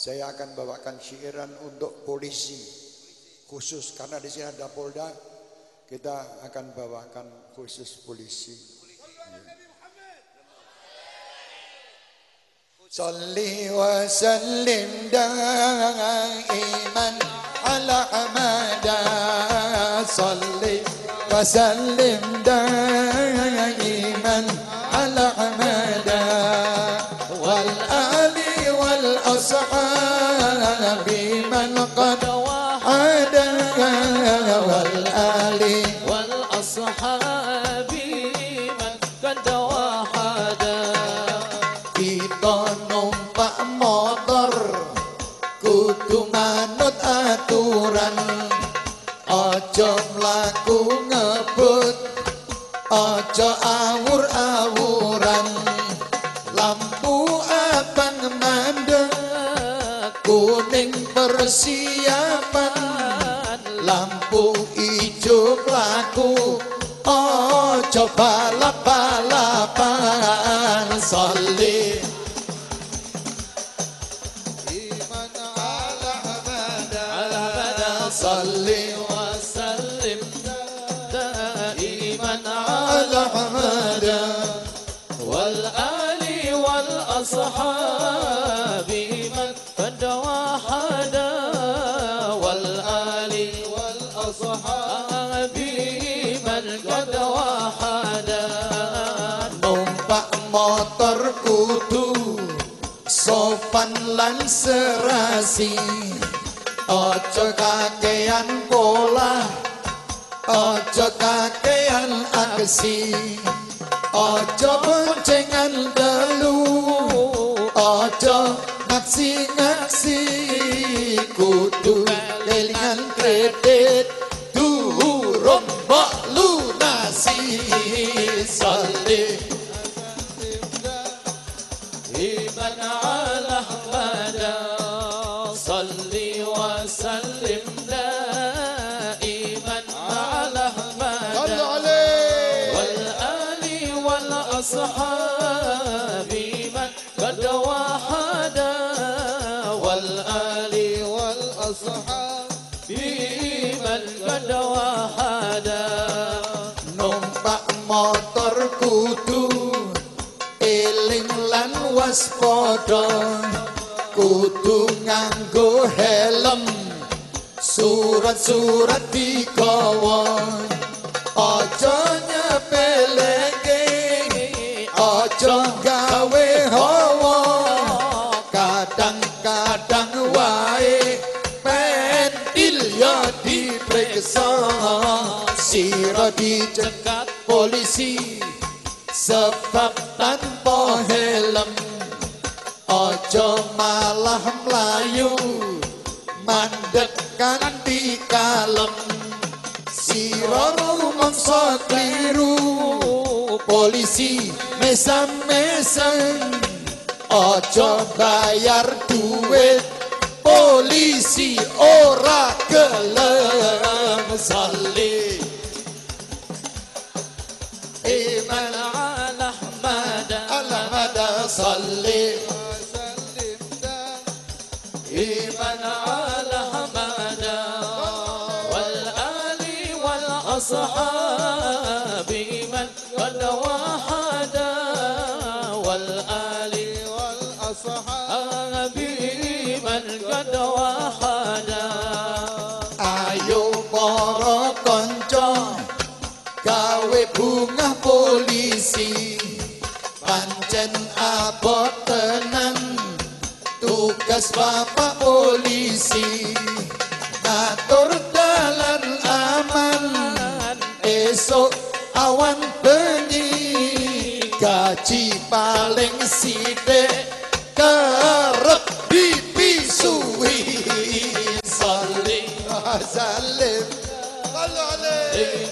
saya akan bawakan syairan untuk polisi khusus karena di sini ada Polda. Kita akan bawakan khusus polisi. Salli wa sallim daiman ala hamada Salli wa sallim daiman ala hamada wal ashabi man qad wahada Wal ali والأصحاب من قد وحدا Kita numpak motor Kudu manut aturan Ojo mlaku ngebut Ojo awur-awuran lampu ijo laku. Ojo balap-balapan solih iman allah bada allah bada solih والأصحاب من قد وحدا Numpak motor kudu Sopan lan serasi Ojo kakean pola Ojo kakean aksi Ojo boncengan telu Ojo ngaksi-ngaksi Kudu kelingan kredit إيمان على أحمد. صل وسلم دائما على أحمد. والآل والأصحاب من قد وحدا والآل والأصحاب من قد وحدا numpak motor kudu waspada kudu nganggo helm. Surat-surat digawa aja nyepeleke aja gawe hawa. Kadang-kadang wae pentil ya diperiksa sira dicegat polisi. Sebab tanpa helm ojo malah melayu mandek kanthi kalem. Sira rumangsa kliru polisi mesam-mesam ojo bayar duit polisi ora gelem. Salih iman والأصحاب من قد وحدا والآل والأصحاب من قد وحدا ayo para kanca gawe bunga polisi pancen abot tenan tugas bapak polisi تقرب بيبي سوي صلي وسلم. صلوا عليه.